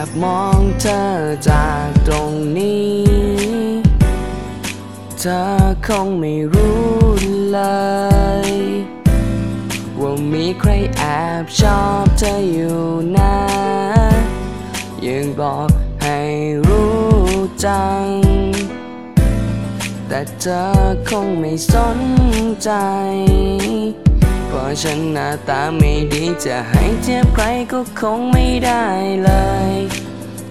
อบมองเธอจากตรงนี้ เธอคงไม่รู้เลย ว่ามีใครแอบชอบเธออยู่นะยังบอกให้รู้จัง แต่เธอคงไม่สนใจะฉันหน้าตาไม่ดีจะให้เทียบใครก็คงไม่ได้เลย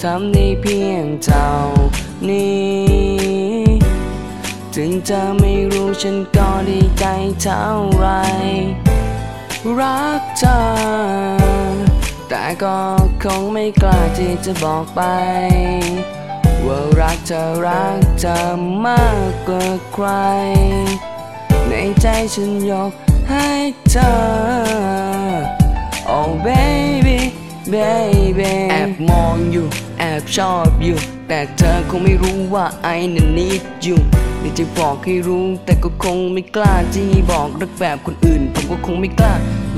ทำได้เพียงเท่านี้ ถึงเธอไม่รู้ฉันก็ดีใจเท่าไร รักเธอ แต่ก็คงไม่กล้าที่จะบอกไป ว่ารักเธอรักเธอมากกว่าใคร ในใจฉันยก ให้เธอ Oh baby baby แอบมองอยู่ แอบชอบอยู่ แต่เธอคงไม่รู้ว่าไอ้นั้น need you อยากจะบอกให้รู้ แต่ก็คงไม่กล้าที่บอกรักแบบคนอื่น ผมก็คงไม่กล้า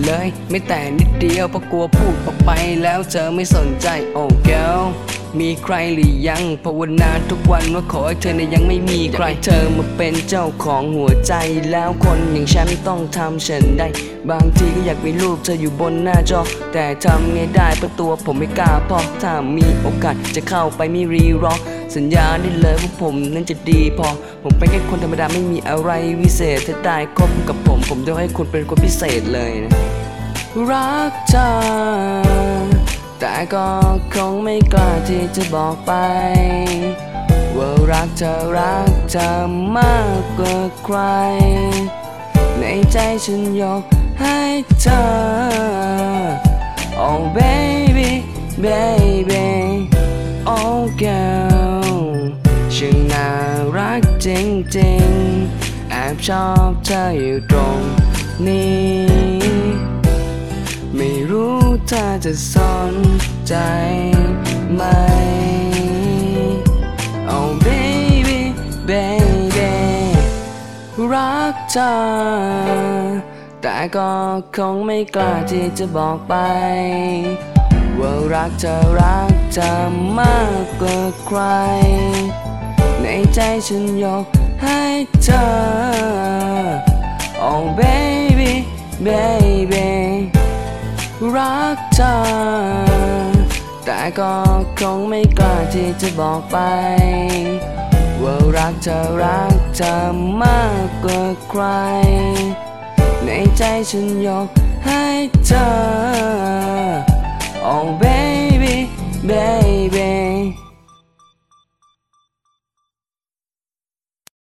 เลย ไม่แต่นิดเดียวเพราะกลัวพูดออกไปแล้วเธอไม่สนใจ Oh girl มีใครหรือยังภาวนาทุกวันว่าขอให้เธอในยังไม่มีใครเธอมาเป็นเจ้าของหัวใจ แล้วคนอย่างฉันต้องทำเช่นใดบางทีก็อยากมีรูปเธออยู่บนหน้าจอ แต่ทำไงได้เพราะตัวผมไม่กล้าพอถ้ามีโอกาสจะเข้าไปไม่รีรอสัญญาได้เลยว่าผมนั้นจะดีพอ ผมเป็นแค่คนธรรมดาไม่มีอะไรวิเศษถ้าได้คบกับผม ผมจะให้คุณเป็นคนพิเศษเลยนะรักเธอ แต่ก็คงไม่กล้าที่จะบอกไป ว่ารักเธอรักเธอมากกว่าใคร ในใจฉันยกให้เธอ Oh baby baby Oh girl ช่างน่ารักจริงๆ แอบชอบเธออยู่ตรงนี้ ไม่รู้เธอจะสนใจไหม Oh baby baby รักเธอ แต่ก็คงไม่กล้าที่จะบอกไป ว่ารักเธอรักเธอมากกว่าใคร ในใจฉันยกให้เธอ Oh baby baby รักเธอ แต่ก็คงไม่กล้าที่จะบอกไป ว่ารักเธอรักเธอมากกว่าใคร ในใจฉันยกให้เธอ Oh baby baby